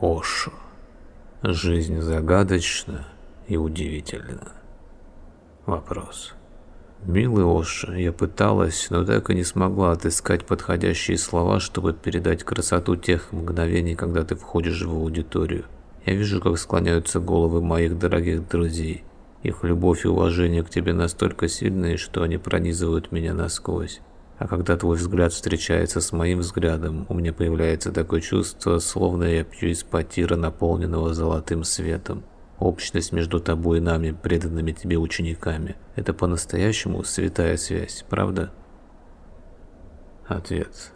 Ошо. Жизнь загадочна и удивительна. Вопрос. Милый Оша, я пыталась, но так и не смогла отыскать подходящие слова, чтобы передать красоту тех мгновений, когда ты входишь в аудиторию. Я вижу, как склоняются головы моих дорогих друзей. Их любовь и уважение к тебе настолько сильные, что они пронизывают меня насквозь. А когда твой взгляд встречается с моим взглядом, у меня появляется такое чувство, словно я пью из потира, наполненного золотым светом. Общность между тобой и нами, преданными тебе учениками, это по-настоящему святая связь, правда? Ответ.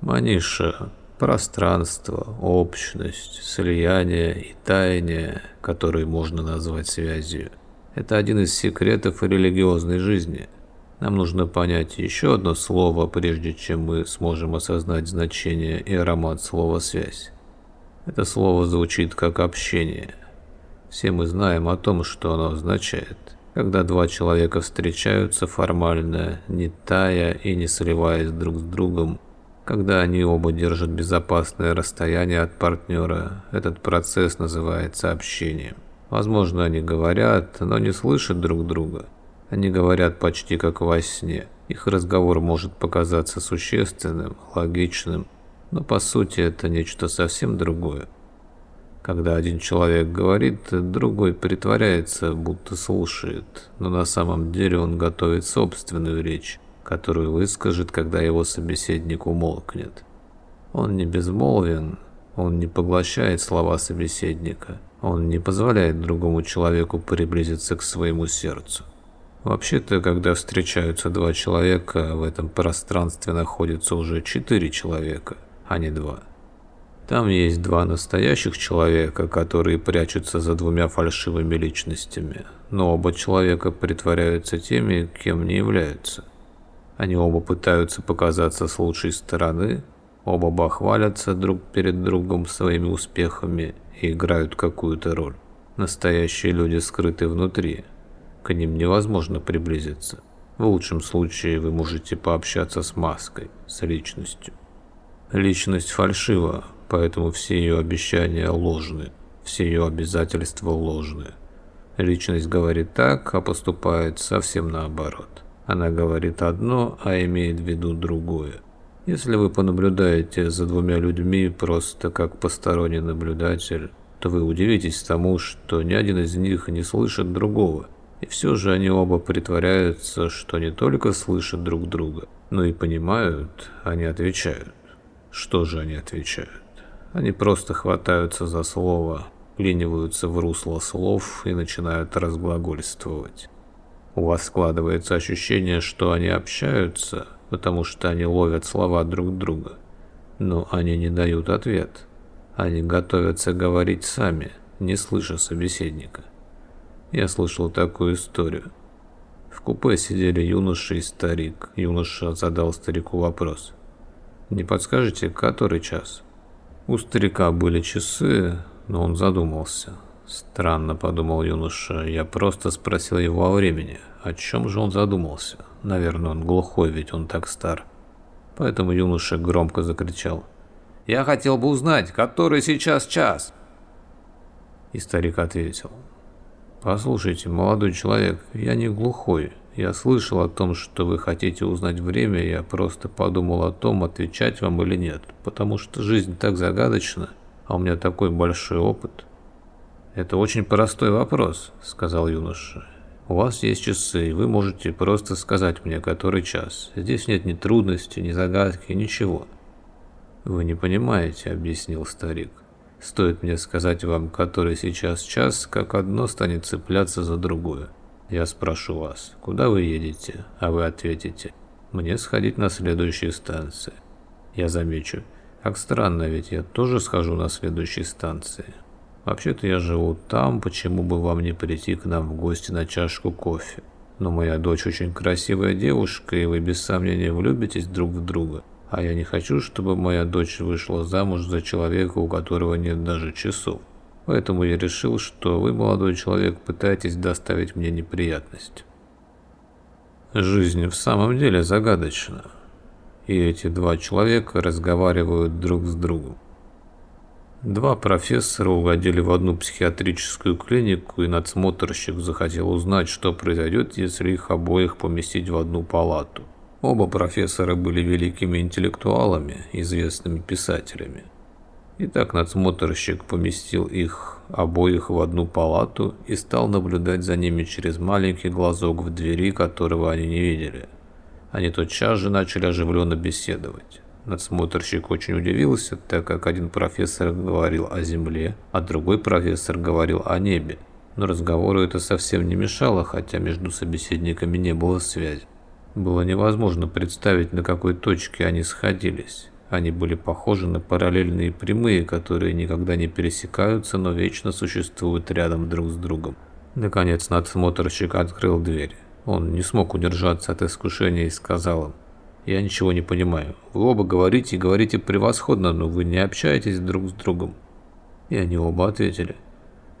Маниша, пространство, общность, слияние и таяние, которые можно назвать связью, это один из секретов религиозной жизни – нам нужно понять еще одно слово, прежде чем мы сможем осознать значение и аромат слова «связь». Это слово звучит как «общение». Все мы знаем о том, что оно означает. Когда два человека встречаются формально, не тая и не сливаясь друг с другом, когда они оба держат безопасное расстояние от партнера, этот процесс называется общением. Возможно, они говорят, но не слышат друг друга – они говорят почти как во сне. Их разговор может показаться существенным, логичным, но по сути это нечто совсем другое. Когда один человек говорит, другой притворяется, будто слушает, но на самом деле он готовит собственную речь, которую выскажет, когда его собеседник умолкнет. Он не безмолвен, он не поглощает слова собеседника, он не позволяет другому человеку приблизиться к своему сердцу. Вообще-то, когда встречаются два человека, в этом пространстве находится уже четыре человека, а не два. Там есть два настоящих человека, которые прячутся за двумя фальшивыми личностями, но оба человека притворяются теми, кем не являются. Они оба пытаются показаться с лучшей стороны, оба бахвалятся друг перед другом своими успехами и играют какую-то роль. Настоящие люди скрыты внутри – к ним невозможно приблизиться. В лучшем случае вы можете пообщаться с маской, с личностью. Личность фальшива, поэтому все ее обещания ложны, все ее обязательства ложны. Личность говорит так, а поступает совсем наоборот. Она говорит одно, а имеет в виду другое. Если вы понаблюдаете за двумя людьми просто как посторонний наблюдатель, то вы удивитесь тому, что ни один из них не слышит другого – и все же они оба притворяются, что не только слышат друг друга, но и понимают, они отвечают. Что же они отвечают? Они просто хватаются за слово, вклиниваются в русло слов и начинают разглагольствовать. У вас складывается ощущение, что они общаются, потому что они ловят слова друг друга. Но они не дают ответ. Они готовятся говорить сами, не слыша собеседника. Я слышал такую историю. В купе сидели юноша и старик. Юноша задал старику вопрос. «Не подскажете, который час?» У старика были часы, но он задумался. Странно, подумал юноша, я просто спросил его о времени. О чем же он задумался? Наверное, он глухой, ведь он так стар. Поэтому юноша громко закричал. «Я хотел бы узнать, который сейчас час?» И старик ответил. «Послушайте, молодой человек, я не глухой. Я слышал о том, что вы хотите узнать время, я просто подумал о том, отвечать вам или нет, потому что жизнь так загадочна, а у меня такой большой опыт». «Это очень простой вопрос», — сказал юноша. «У вас есть часы, и вы можете просто сказать мне, который час. Здесь нет ни трудности, ни загадки, ничего». «Вы не понимаете», — объяснил старик. Стоит мне сказать вам, который сейчас час, как одно станет цепляться за другое. Я спрошу вас, куда вы едете, а вы ответите, мне сходить на следующей станции. Я замечу, как странно, ведь я тоже схожу на следующей станции. Вообще-то я живу там, почему бы вам не прийти к нам в гости на чашку кофе. Но моя дочь очень красивая девушка, и вы без сомнения влюбитесь друг в друга. А я не хочу, чтобы моя дочь вышла замуж за человека, у которого нет даже часов. Поэтому я решил, что вы, молодой человек, пытаетесь доставить мне неприятность. Жизнь в самом деле загадочна. И эти два человека разговаривают друг с другом. Два профессора угодили в одну психиатрическую клинику, и надсмотрщик захотел узнать, что произойдет, если их обоих поместить в одну палату. Оба профессора были великими интеллектуалами, известными писателями. Итак, надсмотрщик поместил их обоих в одну палату и стал наблюдать за ними через маленький глазок в двери, которого они не видели. Они тотчас же начали оживленно беседовать. Надсмотрщик очень удивился, так как один профессор говорил о Земле, а другой профессор говорил о небе. Но разговору это совсем не мешало, хотя между собеседниками не было связи. Было невозможно представить, на какой точке они сходились. Они были похожи на параллельные прямые, которые никогда не пересекаются, но вечно существуют рядом друг с другом. Наконец надсмотрщик открыл дверь. Он не смог удержаться от искушения и сказал им, я ничего не понимаю. Вы оба говорите и говорите превосходно, но вы не общаетесь друг с другом. И они оба ответили.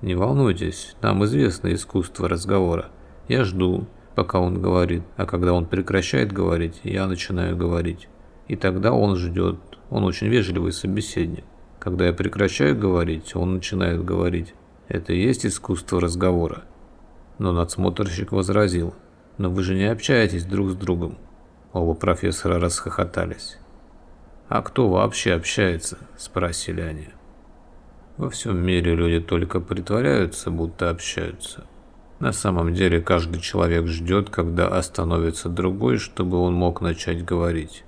Не волнуйтесь, нам известно искусство разговора. Я жду, пока он говорит, а когда он прекращает говорить, я начинаю говорить. И тогда он ждет. Он очень вежливый собеседник. Когда я прекращаю говорить, он начинает говорить. Это и есть искусство разговора. Но надсмотрщик возразил. Но вы же не общаетесь друг с другом. Оба профессора расхохотались. «А кто вообще общается?» – спросили они. Во всем мире люди только притворяются, будто общаются. На самом деле каждый человек ждет, когда остановится другой, чтобы он мог начать говорить.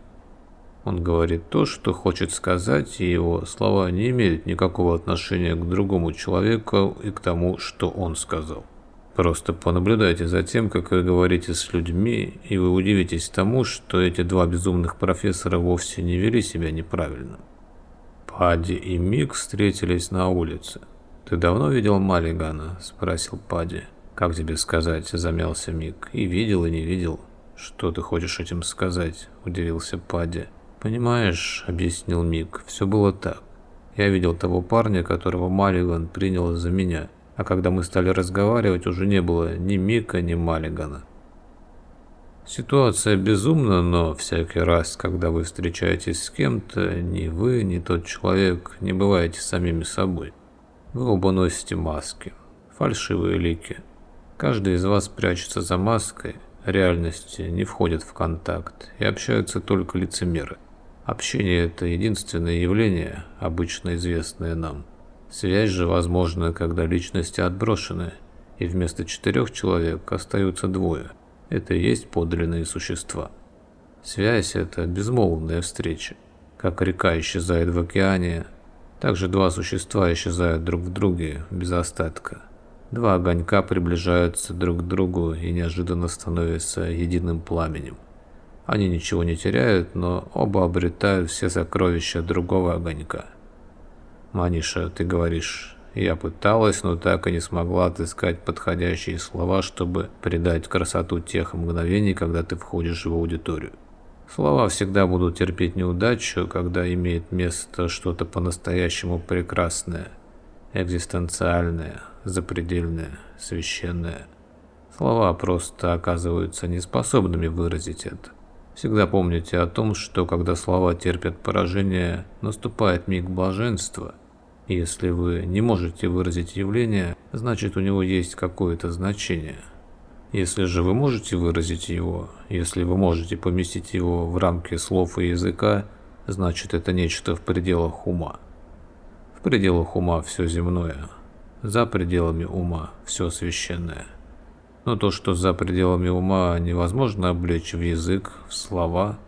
Он говорит то, что хочет сказать, и его слова не имеют никакого отношения к другому человеку и к тому, что он сказал. Просто понаблюдайте за тем, как вы говорите с людьми, и вы удивитесь тому, что эти два безумных профессора вовсе не вели себя неправильно. Падди и Мик встретились на улице. «Ты давно видел Маллигана?» – спросил Падди. «Как тебе сказать?» – замялся Мик. «И видел, и не видел». «Что ты хочешь этим сказать?» – удивился Падди. «Понимаешь», – объяснил Мик, – «все было так. Я видел того парня, которого Маллиган принял за меня» а когда мы стали разговаривать, уже не было ни Мика, ни Маллигана. Ситуация безумна, но всякий раз, когда вы встречаетесь с кем-то, ни вы, ни тот человек не бываете самими собой. Вы оба носите маски, фальшивые лики. Каждый из вас прячется за маской, реальности не входят в контакт и общаются только лицемеры. Общение – это единственное явление, обычно известное нам. Связь же возможна, когда личности отброшены, и вместо четырех человек остаются двое. Это и есть подлинные существа. Связь – это безмолвная встреча. Как река исчезает в океане, так же два существа исчезают друг в друге без остатка. Два огонька приближаются друг к другу и неожиданно становятся единым пламенем. Они ничего не теряют, но оба обретают все сокровища другого огонька – Маниша, ты говоришь, я пыталась, но так и не смогла отыскать подходящие слова, чтобы придать красоту тех мгновений, когда ты входишь в аудиторию. Слова всегда будут терпеть неудачу, когда имеет место что-то по-настоящему прекрасное, экзистенциальное, запредельное, священное. Слова просто оказываются неспособными выразить это. Всегда помните о том, что когда слова терпят поражение, наступает миг блаженства. Если вы не можете выразить явление, значит у него есть какое-то значение. Если же вы можете выразить его, если вы можете поместить его в рамки слов и языка, значит это нечто в пределах ума. Пределах ума все земное, за пределами ума все священное. Но то, что за пределами ума невозможно облечь в язык, в слова.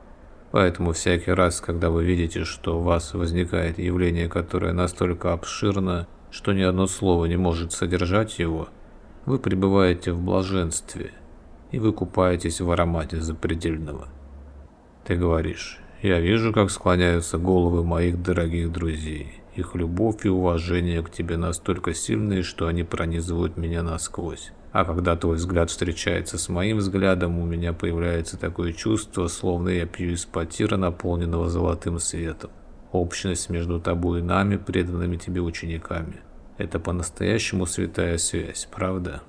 Поэтому всякий раз, когда вы видите, что у вас возникает явление, которое настолько обширно, что ни одно слово не может содержать его, вы пребываете в блаженстве, и вы купаетесь в аромате запредельного. Ты говоришь, я вижу, как склоняются головы моих дорогих друзей. Их любовь и уважение к тебе настолько сильные, что они пронизывают меня насквозь. А когда твой взгляд встречается с моим взглядом, у меня появляется такое чувство, словно я пью из потира, наполненного золотым светом. Общность между тобой и нами, преданными тебе учениками. Это по-настоящему святая связь, правда?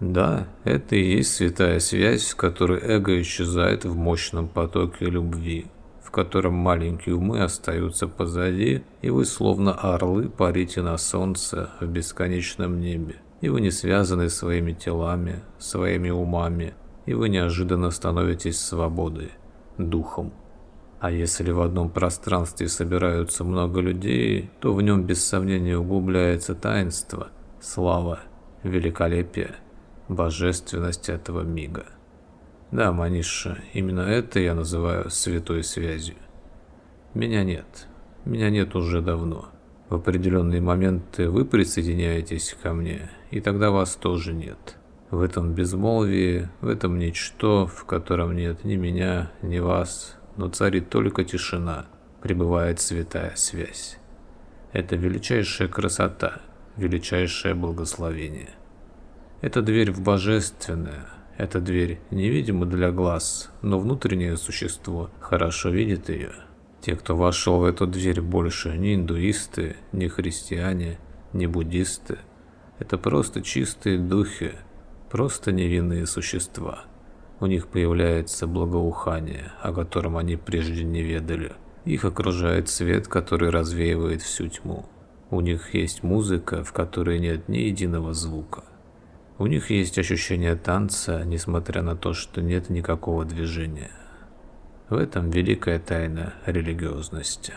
Да, это и есть святая связь, в которой эго исчезает в мощном потоке любви, в котором маленькие умы остаются позади, и вы словно орлы парите на солнце в бесконечном небе. И вы не связаны своими телами, своими умами, и вы неожиданно становитесь свободой, духом. А если в одном пространстве собираются много людей, то в нем без сомнения углубляется таинство, слава, великолепие, божественность этого мига. Да, Маниша, именно это я называю святой связью. Меня нет. Меня нет уже давно. В определенные моменты вы присоединяетесь ко мне, и тогда вас тоже нет. В этом безмолвии, в этом ничто, в котором нет ни меня, ни вас, но царит только тишина, пребывает святая связь. Это величайшая красота, величайшее благословение. Это дверь в божественное, эта дверь невидима для глаз, но внутреннее существо хорошо видит ее. Те, кто вошел в эту дверь, больше не индуисты, не христиане, не буддисты. Это просто чистые духи, просто невинные существа. У них появляется благоухание, о котором они прежде не ведали. Их окружает свет, который развеивает всю тьму. У них есть музыка, в которой нет ни единого звука. У них есть ощущение танца, несмотря на то, что нет никакого движения. В этом великая тайна религиозности.